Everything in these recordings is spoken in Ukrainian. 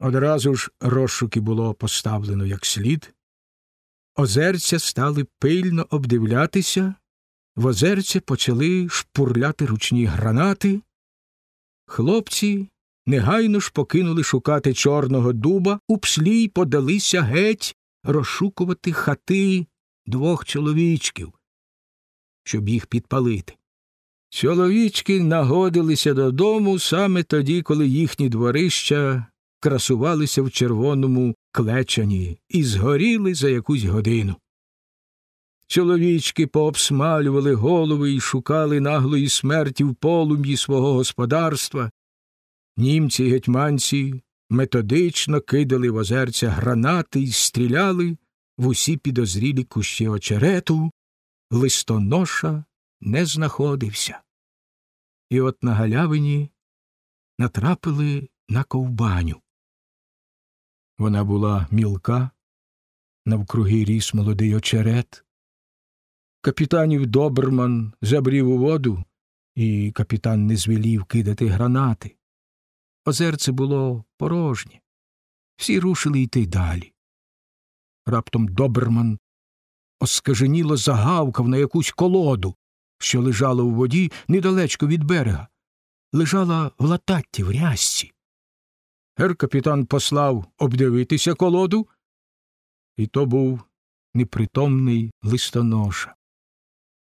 Одразу ж розшуки було поставлено як слід. Озерця стали пильно обдивлятися, в озерці почали шпурляти ручні гранати. Хлопці негайно ж покинули шукати Чорного дуба, у пслі й подалися геть розшукувати хати двох чоловічків, щоб їх підпалити. Чоловічки нагодилися додому саме тоді, коли їхні дворища красувалися в червоному клечані і згоріли за якусь годину. Чоловічки пообсмалювали голови і шукали наглої смерті в полум'ї свого господарства. Німці й гетьманці методично кидали в озерця гранати і стріляли в усі підозрілі кущі очерету, листоноша не знаходився. І от на галявині натрапили на ковбаню. Вона була мілка, навкруги ріс молодий очерет. Капітанів Доберман забрів у воду, і капітан не звелів кидати гранати. Озерце було порожнє. Всі рушили йти далі. Раптом Доберман оскаженіло загавкав на якусь колоду, що лежала у воді недалечко від берега, лежала в лататті в рязці. Гер капітан послав обдивитися колоду, і то був непритомний листоноша.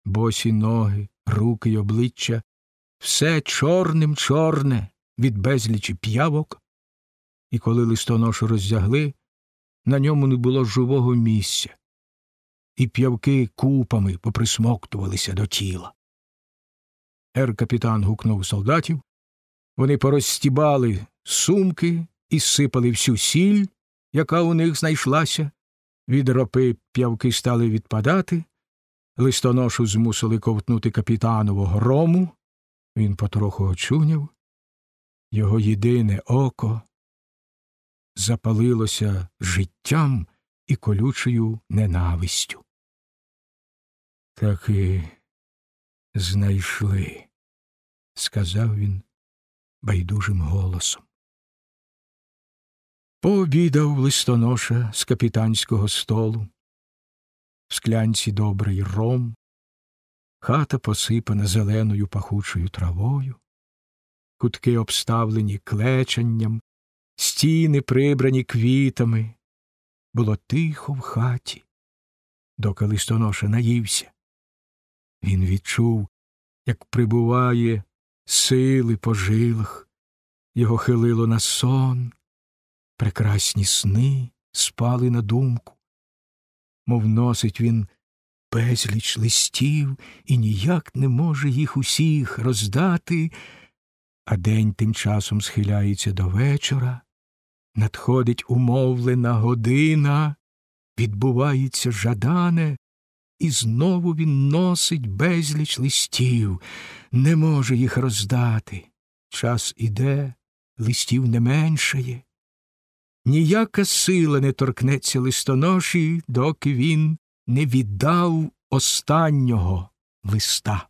Босі ноги, руки й обличчя, все чорним чорне від безлічі п'явок, і коли листоношу роздягли, на ньому не було живого місця, і п'явки купами поприсмоктувалися до тіла. Ер капітан гукнув солдатів. Вони порозстібали сумки і сипали всю сіль, яка у них знайшлася. Від ропи п'явки стали відпадати. Листоношу змусили ковтнути капітанового грому. Він потроху очуняв. Його єдине око запалилося життям і колючою ненавистю. Таки знайшли, сказав він байдужим голосом. Пообідав листоноша з капітанського столу, в склянці добрий ром, хата посипана зеленою пахучою травою, кутки обставлені клечанням, стіни прибрані квітами. Було тихо в хаті, доки листоноша наївся. Він відчув, як прибуває сили по жилах, його хилило на сон, прекрасні сни спали на думку, мов носить він безліч листів і ніяк не може їх усіх роздати, а день тим часом схиляється до вечора, надходить умовлена година, відбувається жадане, і знову він носить безліч листів, не може їх роздати. Час іде, листів не меншає. Ніяка сила не торкнеться листоноші, доки він не віддав останнього листа.